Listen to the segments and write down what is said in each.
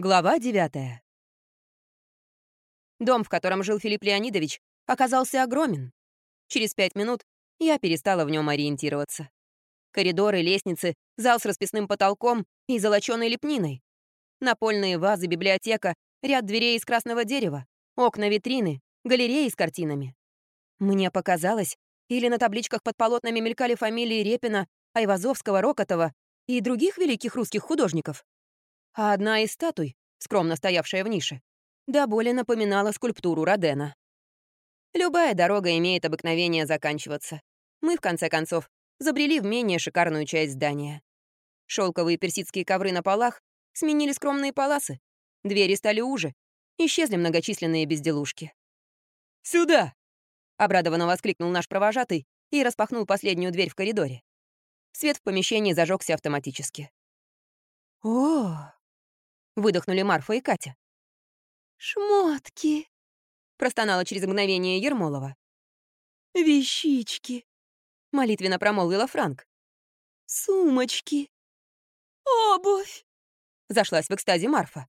Глава 9 Дом, в котором жил Филипп Леонидович, оказался огромен. Через пять минут я перестала в нем ориентироваться. Коридоры, лестницы, зал с расписным потолком и золоченой лепниной. Напольные вазы, библиотека, ряд дверей из красного дерева, окна витрины, галереи с картинами. Мне показалось, или на табличках под полотнами мелькали фамилии Репина, Айвазовского, Рокотова и других великих русских художников а одна из статуй, скромно стоявшая в нише, до боли напоминала скульптуру Родена. Любая дорога имеет обыкновение заканчиваться. Мы, в конце концов, забрели в менее шикарную часть здания. Шелковые персидские ковры на полах сменили скромные паласы, двери стали уже, исчезли многочисленные безделушки. «Сюда!» — обрадованно воскликнул наш провожатый и распахнул последнюю дверь в коридоре. Свет в помещении зажегся автоматически. «О!» Выдохнули Марфа и Катя. «Шмотки!» — простонала через мгновение Ермолова. «Вещички!» — молитвенно промолвила Франк. «Сумочки! Обувь!» — зашлась в экстазе Марфа.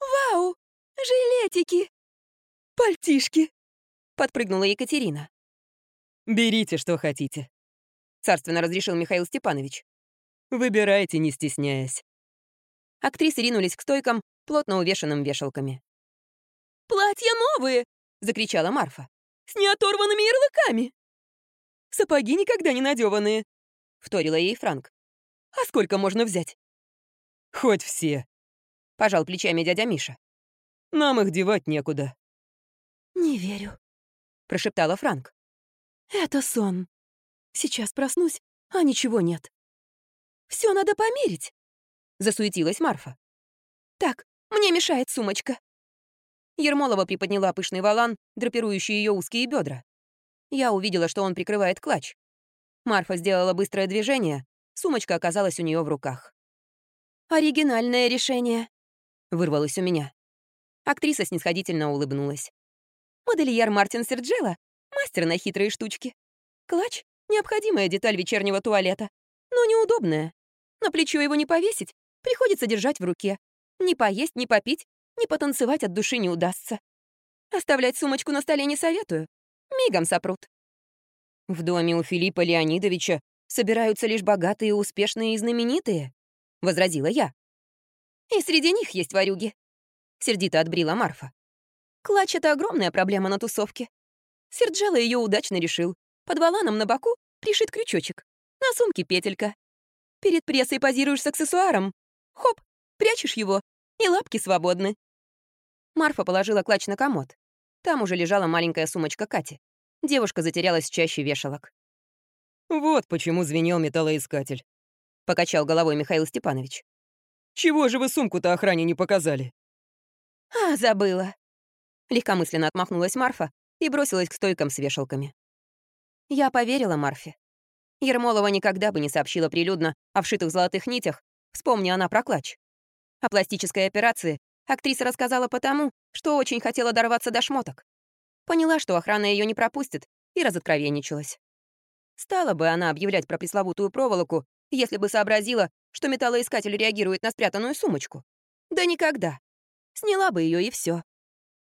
«Вау! Жилетики! Пальтишки!» — подпрыгнула Екатерина. «Берите, что хотите», — царственно разрешил Михаил Степанович. «Выбирайте, не стесняясь». Актрисы ринулись к стойкам, плотно увешанным вешалками. «Платья новые!» — закричала Марфа. «С неоторванными ярлыками!» «Сапоги никогда не надеванные!» — вторила ей Франк. «А сколько можно взять?» «Хоть все!» — пожал плечами дядя Миша. «Нам их девать некуда». «Не верю», — прошептала Франк. «Это сон. Сейчас проснусь, а ничего нет. Все надо померить. — засуетилась Марфа. «Так, мне мешает сумочка». Ермолова приподняла пышный валан, драпирующий ее узкие бедра. Я увидела, что он прикрывает клатч. Марфа сделала быстрое движение, сумочка оказалась у нее в руках. «Оригинальное решение», — вырвалось у меня. Актриса снисходительно улыбнулась. «Модельер Мартин Серджело — мастер на хитрые штучки. Клатч — необходимая деталь вечернего туалета, но неудобная. На плечо его не повесить, Приходится держать в руке. Ни поесть, ни попить, ни потанцевать от души не удастся. Оставлять сумочку на столе не советую. Мигом сопрут. В доме у Филиппа Леонидовича собираются лишь богатые, успешные и знаменитые, — возразила я. И среди них есть ворюги. Сердито отбрила Марфа. Клатч — это огромная проблема на тусовке. Серджело ее удачно решил. Под валаном на боку пришит крючочек. На сумке петелька. Перед прессой позируешь с аксессуаром, Хоп, прячешь его, и лапки свободны. Марфа положила клатч на комод. Там уже лежала маленькая сумочка Кати. Девушка затерялась чаще вешалок. «Вот почему звенел металлоискатель», — покачал головой Михаил Степанович. «Чего же вы сумку-то охране не показали?» «А, забыла». Легкомысленно отмахнулась Марфа и бросилась к стойкам с вешалками. Я поверила Марфе. Ермолова никогда бы не сообщила прилюдно о вшитых золотых нитях, Вспомни она про клатч. О пластической операции актриса рассказала потому, что очень хотела дорваться до шмоток. Поняла, что охрана ее не пропустит, и разоткровенничалась. Стала бы она объявлять про пресловутую проволоку, если бы сообразила, что металлоискатель реагирует на спрятанную сумочку. Да никогда. Сняла бы ее и все.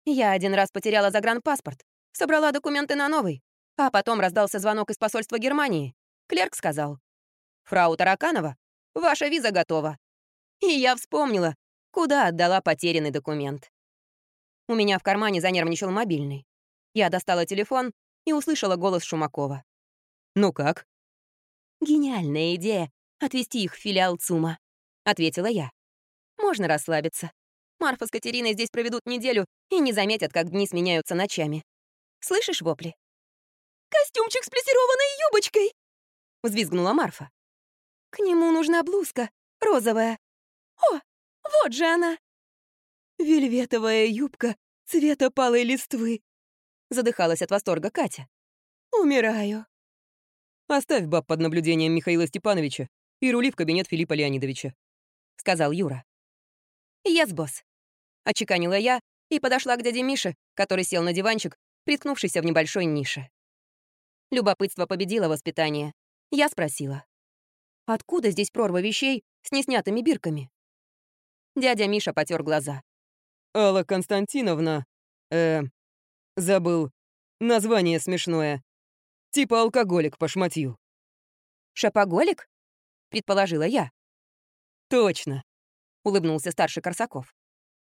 Я один раз потеряла загранпаспорт, собрала документы на новый, а потом раздался звонок из посольства Германии. Клерк сказал. «Фрау Тараканова, Ваша виза готова». И я вспомнила, куда отдала потерянный документ. У меня в кармане занервничал мобильный. Я достала телефон и услышала голос Шумакова. «Ну как?» «Гениальная идея — отвезти их в филиал ЦУМа», — ответила я. «Можно расслабиться. Марфа с Катериной здесь проведут неделю и не заметят, как дни сменяются ночами. Слышишь вопли?» «Костюмчик с плессированной юбочкой!» — взвизгнула Марфа. К нему нужна блузка, розовая. О, вот же она!» «Вельветовая юбка цвета палой листвы», — задыхалась от восторга Катя. «Умираю». «Оставь баб под наблюдением Михаила Степановича и рули в кабинет Филиппа Леонидовича», — сказал Юра. «Yes, босс», — очеканила я и подошла к дяде Мише, который сел на диванчик, приткнувшийся в небольшой нише. Любопытство победило воспитание. Я спросила. Откуда здесь прорва вещей с неснятыми бирками? Дядя Миша потер глаза. Алла Константиновна... Э... Забыл. Название смешное. Типа алкоголик по шматью. «Шопоголик?» — предположила я. Точно, — улыбнулся старший Корсаков.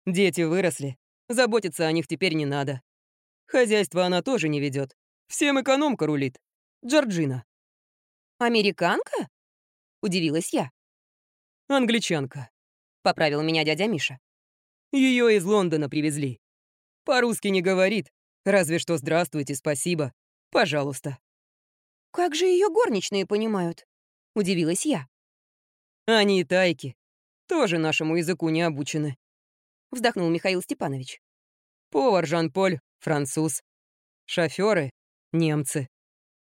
Дети выросли. Заботиться о них теперь не надо. Хозяйство она тоже не ведет. Всем экономка рулит. Джорджина. «Американка?» — удивилась я. Англичанка. — поправил меня дядя Миша. Ее из Лондона привезли. По-русски не говорит, разве что «здравствуйте», «спасибо», «пожалуйста». «Как же ее горничные понимают?» — удивилась я. Они и тайки. Тоже нашему языку не обучены. Вздохнул Михаил Степанович. Повар Жан-Поль — француз. Шоферы — немцы.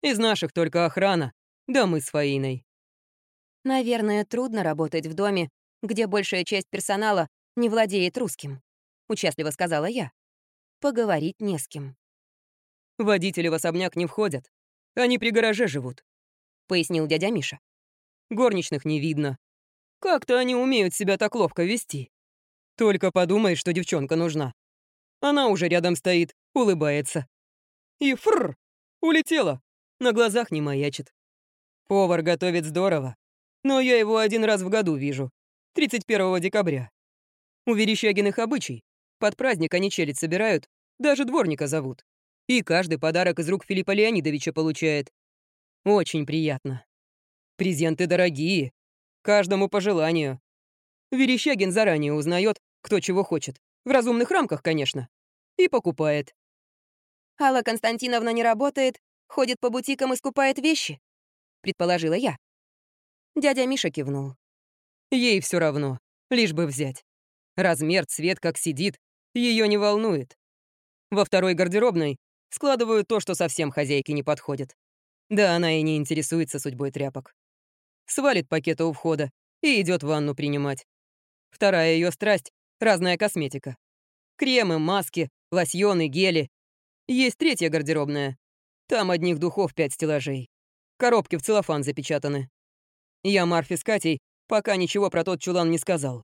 Из наших только охрана, да мы с Фаиной. Наверное, трудно работать в доме, где большая часть персонала не владеет русским», — участливо сказала я. «Поговорить не с кем». «Водители в особняк не входят. Они при гараже живут», — пояснил дядя Миша. «Горничных не видно. Как-то они умеют себя так ловко вести. Только подумай, что девчонка нужна. Она уже рядом стоит, улыбается. И фрр, улетела, на глазах не маячит. Повар готовит здорово, но я его один раз в году вижу. 31 декабря. У Верещагиных обычай. Под праздник они челядь собирают, даже дворника зовут. И каждый подарок из рук Филиппа Леонидовича получает. Очень приятно. Презенты дорогие. Каждому по желанию. Верещагин заранее узнает, кто чего хочет. В разумных рамках, конечно. И покупает. «Алла Константиновна не работает, ходит по бутикам и скупает вещи», — предположила я. Дядя Миша кивнул. Ей все равно, лишь бы взять. Размер, цвет, как сидит, ее не волнует. Во второй гардеробной складываю то, что совсем хозяйке не подходит. Да она и не интересуется судьбой тряпок. Свалит пакета у входа и идет ванну принимать. Вторая ее страсть — разная косметика. Кремы, маски, лосьоны, гели. Есть третья гардеробная. Там одних духов пять стеллажей. Коробки в целлофан запечатаны. Я Марфе с Катей пока ничего про тот чулан не сказал.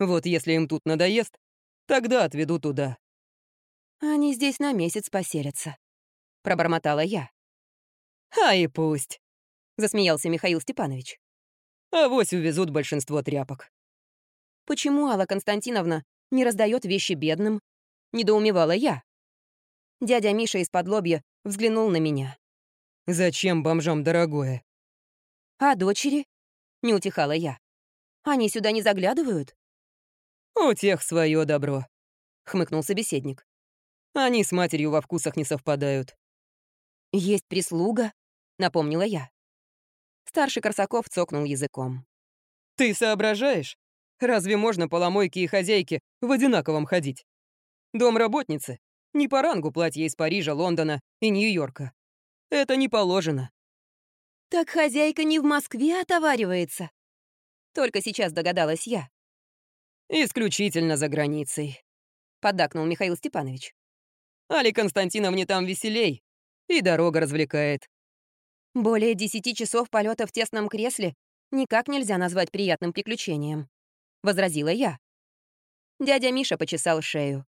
Вот если им тут надоест, тогда отведу туда. «Они здесь на месяц поселятся», — пробормотала я. «А и пусть», — засмеялся Михаил Степанович. «Авось увезут большинство тряпок». «Почему Алла Константиновна не раздает вещи бедным?» — недоумевала я. Дядя Миша из-под лобья взглянул на меня. «Зачем бомжам дорогое?» «А дочери?» Не утихала я. «Они сюда не заглядывают?» «У тех свое добро», — хмыкнул собеседник. «Они с матерью во вкусах не совпадают». «Есть прислуга», — напомнила я. Старший Корсаков цокнул языком. «Ты соображаешь? Разве можно по ломойке и хозяйке в одинаковом ходить? Дом работницы не по рангу платья из Парижа, Лондона и Нью-Йорка. Это не положено. «Так хозяйка не в Москве отоваривается?» Только сейчас догадалась я. «Исключительно за границей», — поддакнул Михаил Степанович. «Али Константиновне там веселей, и дорога развлекает». «Более десяти часов полета в тесном кресле никак нельзя назвать приятным приключением», — возразила я. Дядя Миша почесал шею.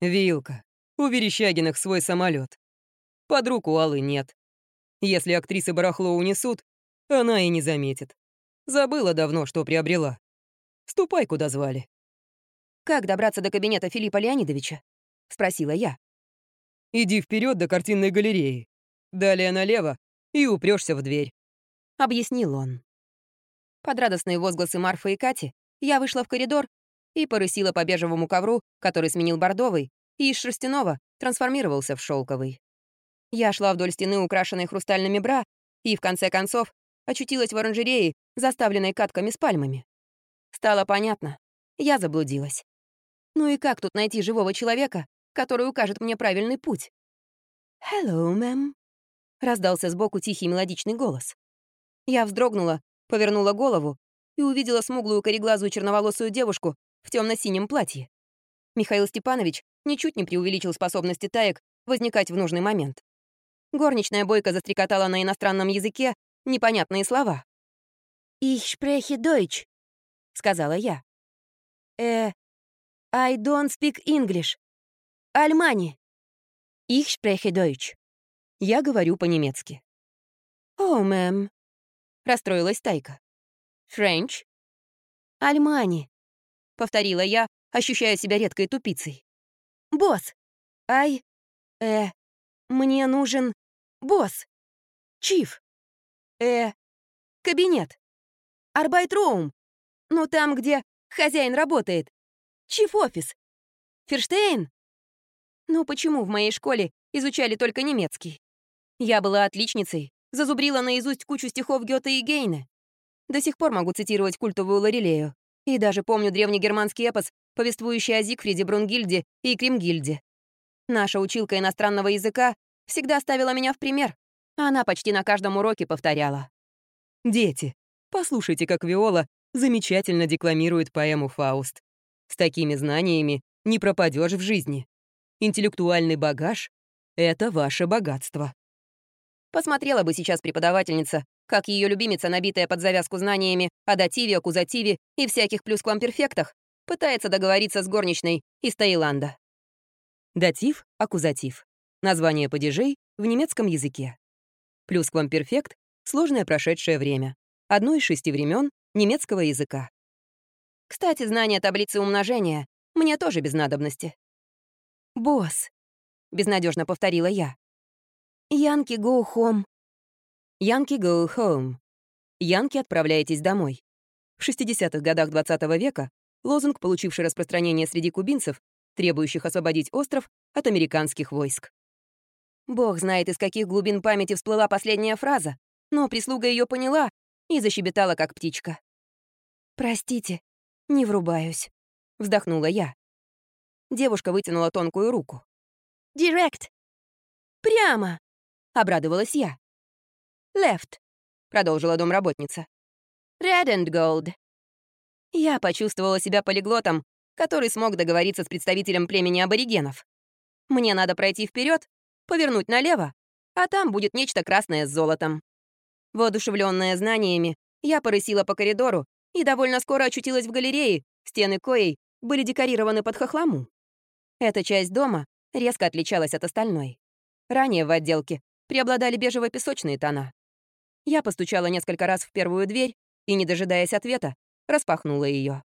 «Вилка, у Верещагиных свой самолет. Подруг у Аллы нет. Если актрисы барахло унесут, она и не заметит. Забыла давно, что приобрела. Ступай, куда звали. «Как добраться до кабинета Филиппа Леонидовича?» — спросила я. «Иди вперед до картинной галереи. Далее налево и упрешься в дверь», — объяснил он. Под радостные возгласы Марфы и Кати я вышла в коридор и порысила по бежевому ковру, который сменил бордовый, и из шерстяного трансформировался в шелковый. Я шла вдоль стены, украшенной хрустальными бра, и, в конце концов, очутилась в оранжерее, заставленной катками с пальмами. Стало понятно. Я заблудилась. Ну и как тут найти живого человека, который укажет мне правильный путь? «Hello, мэм», — раздался сбоку тихий мелодичный голос. Я вздрогнула, повернула голову и увидела смуглую кореглазую черноволосую девушку в темно синем платье. Михаил Степанович ничуть не преувеличил способности таек возникать в нужный момент. Горничная бойко застрекотала на иностранном языке непонятные слова. «Ich spreche Deutsch», — сказала я. Э... I don't speak English. Альмани. Ich spreche Deutsch. Я говорю по-немецки. О, мэм. Расстроилась Тайка. French? Альмани. Повторила я, ощущая себя редкой тупицей. Босс. Ай... Э... Мне нужен... Босс. Чиф. Э... Кабинет. Арбайтроум. Ну, там, где хозяин работает. Чиф-офис. Ферштейн. Ну, почему в моей школе изучали только немецкий? Я была отличницей, зазубрила наизусть кучу стихов Гёте и Гейне. До сих пор могу цитировать культовую Лорелею. И даже помню древнегерманский эпос, повествующий о Зигфриде Брунгильде и Кримгильде. Наша училка иностранного языка всегда ставила меня в пример. Она почти на каждом уроке повторяла. «Дети, послушайте, как Виола замечательно декламирует поэму «Фауст». С такими знаниями не пропадешь в жизни. Интеллектуальный багаж — это ваше богатство». Посмотрела бы сейчас преподавательница, как ее любимица, набитая под завязку знаниями о дативе, аккузативе и всяких плюсквамперфектах, пытается договориться с горничной из Таиланда. Датив, аккузатив. Название падежей в немецком языке. Плюсквамперфект — сложное прошедшее время. Одно из шести времен немецкого языка. Кстати, знание таблицы умножения мне тоже без надобности. «Босс», — безнадежно повторила я. «Янки go home». «Янки go home». «Янки, отправляйтесь домой». В 60-х годах 20 -го века лозунг, получивший распространение среди кубинцев, требующих освободить остров от американских войск. Бог знает, из каких глубин памяти всплыла последняя фраза, но прислуга ее поняла и защебетала, как птичка. «Простите, не врубаюсь», — вздохнула я. Девушка вытянула тонкую руку. «Директ!» «Прямо!» — обрадовалась я. «Left», — продолжила домработница. «Red and gold». Я почувствовала себя полиглотом, который смог договориться с представителем племени аборигенов. Мне надо пройти вперед, повернуть налево, а там будет нечто красное с золотом. Воодушевленная знаниями, я порысила по коридору и довольно скоро очутилась в галерее, стены коей были декорированы под хохлому. Эта часть дома резко отличалась от остальной. Ранее в отделке преобладали бежево-песочные тона. Я постучала несколько раз в первую дверь и, не дожидаясь ответа, распахнула ее.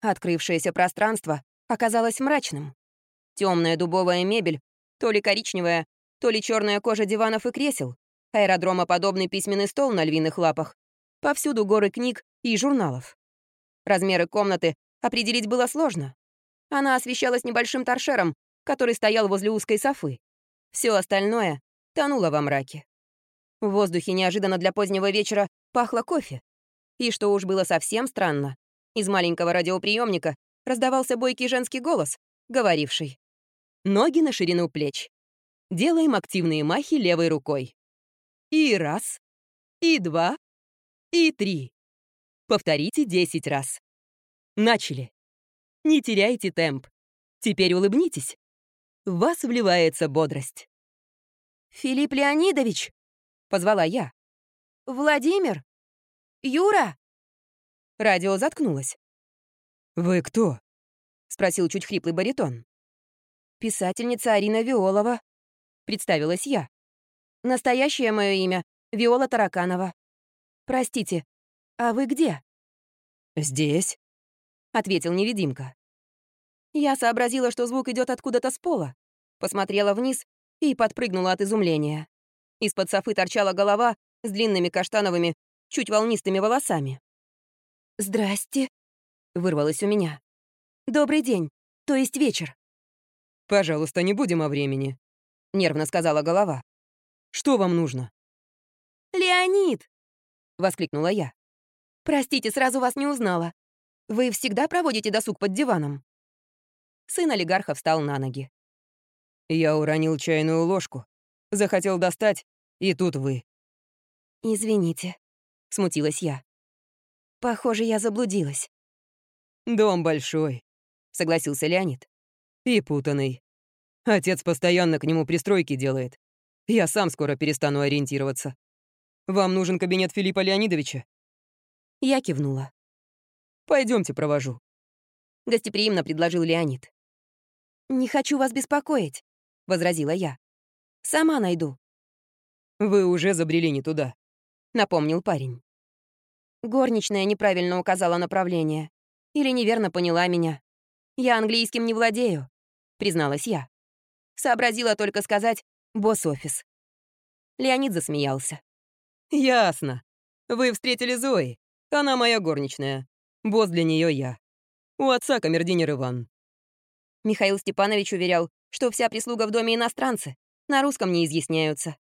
Открывшееся пространство оказалось мрачным. Темная дубовая мебель, то ли коричневая, то ли черная кожа диванов и кресел, аэродромоподобный письменный стол на львиных лапах, повсюду горы книг и журналов. Размеры комнаты определить было сложно. Она освещалась небольшим торшером, который стоял возле узкой софы. Все остальное тонуло во мраке. В воздухе неожиданно для позднего вечера пахло кофе. И что уж было совсем странно, из маленького радиоприемника раздавался бойкий женский голос, говоривший «Ноги на ширину плеч. Делаем активные махи левой рукой. И раз, и два, и три. Повторите 10 раз. Начали. Не теряйте темп. Теперь улыбнитесь. В вас вливается бодрость. «Филипп Леонидович!» — позвала я. «Владимир! Юра!» Радио заткнулось. «Вы кто?» — спросил чуть хриплый баритон. «Писательница Арина Виолова», — представилась я. Настоящее мое имя — Виола Тараканова. Простите, а вы где?» «Здесь», — ответил невидимка. Я сообразила, что звук идет откуда-то с пола, посмотрела вниз и подпрыгнула от изумления. Из-под софы торчала голова с длинными каштановыми, чуть волнистыми волосами. «Здрасте», — вырвалось у меня. «Добрый день, то есть вечер». «Пожалуйста, не будем о времени», — нервно сказала голова. Что вам нужно?» «Леонид!» — воскликнула я. «Простите, сразу вас не узнала. Вы всегда проводите досуг под диваном?» Сын олигарха встал на ноги. «Я уронил чайную ложку. Захотел достать, и тут вы». «Извините», — смутилась я. «Похоже, я заблудилась». «Дом большой», — согласился Леонид. «И путанный. Отец постоянно к нему пристройки делает. Я сам скоро перестану ориентироваться. Вам нужен кабинет Филиппа Леонидовича?» Я кивнула. Пойдемте, провожу». гостеприимно предложил Леонид. «Не хочу вас беспокоить», — возразила я. «Сама найду». «Вы уже забрели не туда», — напомнил парень. Горничная неправильно указала направление. Или неверно поняла меня. Я английским не владею, призналась я. Сообразила только сказать «босс-офис». Леонид засмеялся. «Ясно. Вы встретили Зои. Она моя горничная. Босс для нее я. У отца камердинер Иван». Михаил Степанович уверял, что вся прислуга в доме иностранцы, на русском не изъясняются.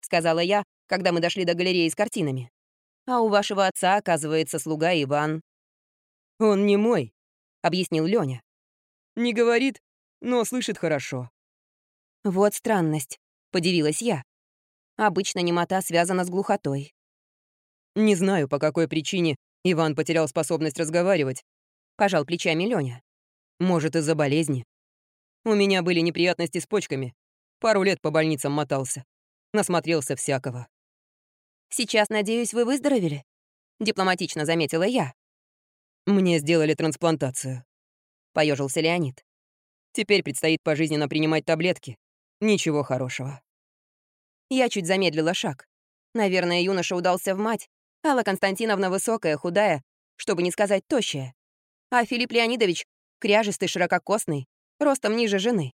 Сказала я, когда мы дошли до галереи с картинами. А у вашего отца, оказывается, слуга Иван. «Он не мой», — объяснил Лёня. «Не говорит, но слышит хорошо». «Вот странность», — подивилась я. Обычно немота связана с глухотой. «Не знаю, по какой причине Иван потерял способность разговаривать», — пожал плечами Лёня. «Может, из-за болезни. У меня были неприятности с почками. Пару лет по больницам мотался. Насмотрелся всякого». «Сейчас, надеюсь, вы выздоровели?» — дипломатично заметила я. «Мне сделали трансплантацию», — поежился Леонид. «Теперь предстоит пожизненно принимать таблетки. Ничего хорошего». Я чуть замедлила шаг. Наверное, юноша удался в мать. Алла Константиновна высокая, худая, чтобы не сказать тощая. А Филипп Леонидович — кряжистый, ширококосный, ростом ниже жены.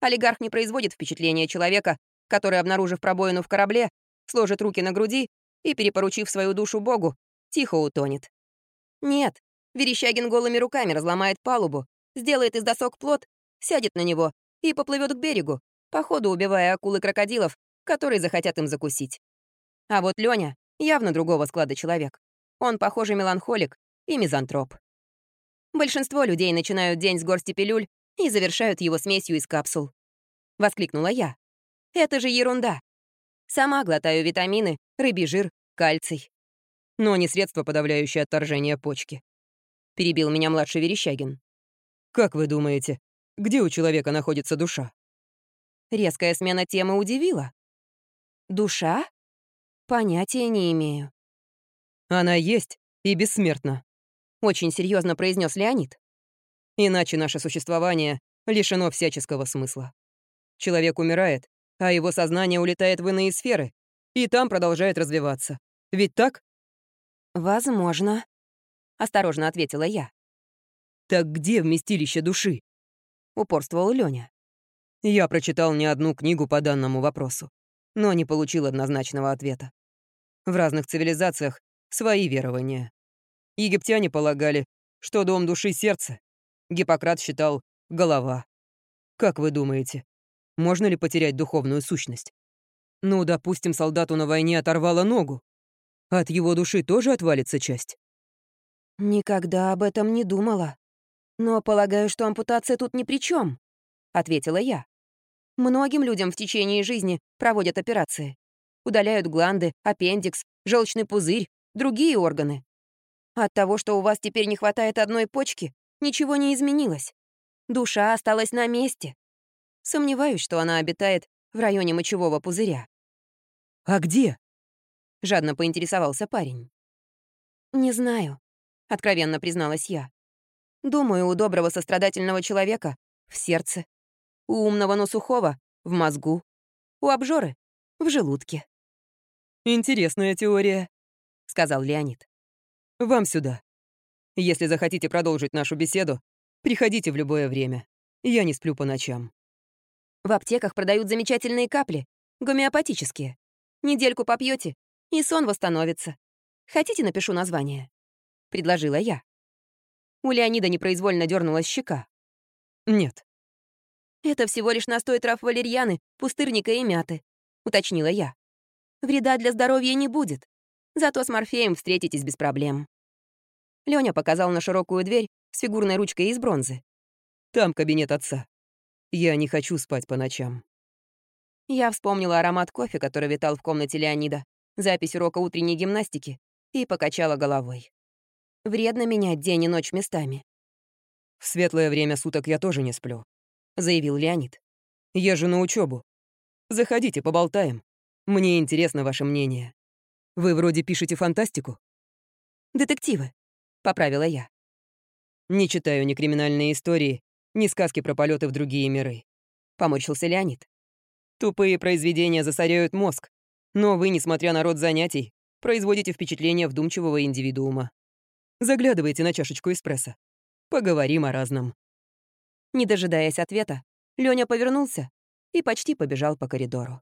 Олигарх не производит впечатления человека, который, обнаружив пробоину в корабле, сложит руки на груди и, перепоручив свою душу Богу, тихо утонет. Нет, Верещагин голыми руками разломает палубу, сделает из досок плот, сядет на него и поплывет к берегу, по ходу убивая акул и крокодилов, которые захотят им закусить. А вот Лёня явно другого склада человек. Он, похоже, меланхолик и мизантроп. Большинство людей начинают день с горсти пилюль и завершают его смесью из капсул. Воскликнула я. Это же ерунда. Сама глотаю витамины, рыбий жир, кальций. Но не средство, подавляющее отторжение почки перебил меня младший Верещагин. «Как вы думаете, где у человека находится душа?» Резкая смена темы удивила. «Душа? Понятия не имею». «Она есть и бессмертна», — очень серьезно произнес Леонид. «Иначе наше существование лишено всяческого смысла. Человек умирает, а его сознание улетает в иные сферы, и там продолжает развиваться. Ведь так?» «Возможно», — осторожно ответила я. «Так где вместилище души?» — упорствовал Лёня. Я прочитал не одну книгу по данному вопросу, но не получил однозначного ответа. В разных цивилизациях свои верования. Египтяне полагали, что дом души — сердце. Гиппократ считал — голова. Как вы думаете, можно ли потерять духовную сущность? Ну, допустим, солдату на войне оторвало ногу. От его души тоже отвалится часть? «Никогда об этом не думала. Но полагаю, что ампутация тут ни при чем, ответила я. «Многим людям в течение жизни проводят операции. Удаляют гланды, аппендикс, желчный пузырь, другие органы. От того, что у вас теперь не хватает одной почки, ничего не изменилось. Душа осталась на месте. Сомневаюсь, что она обитает в районе мочевого пузыря». «А где?» — жадно поинтересовался парень. «Не знаю. — откровенно призналась я. «Думаю, у доброго сострадательного человека — в сердце, у умного, но сухого — в мозгу, у обжоры — в желудке». «Интересная теория», — сказал Леонид. «Вам сюда. Если захотите продолжить нашу беседу, приходите в любое время. Я не сплю по ночам». В аптеках продают замечательные капли, гомеопатические. Недельку попьете, и сон восстановится. Хотите, напишу название? — предложила я. У Леонида непроизвольно дернулась щека. «Нет». «Это всего лишь настой трав валерьяны, пустырника и мяты», — уточнила я. «Вреда для здоровья не будет. Зато с Морфеем встретитесь без проблем». Лёня показал на широкую дверь с фигурной ручкой из бронзы. «Там кабинет отца. Я не хочу спать по ночам». Я вспомнила аромат кофе, который витал в комнате Леонида, запись урока утренней гимнастики, и покачала головой. Вредно менять день и ночь местами. «В светлое время суток я тоже не сплю», — заявил Леонид. «Я же на учебу. Заходите, поболтаем. Мне интересно ваше мнение. Вы вроде пишете фантастику?» «Детективы», — поправила я. Не читаю ни криминальные истории, ни сказки про полеты в другие миры. Поморщился Леонид. Тупые произведения засоряют мозг, но вы, несмотря на род занятий, производите впечатление вдумчивого индивидуума. Заглядывайте на чашечку эспрессо. Поговорим о разном. Не дожидаясь ответа, Лёня повернулся и почти побежал по коридору.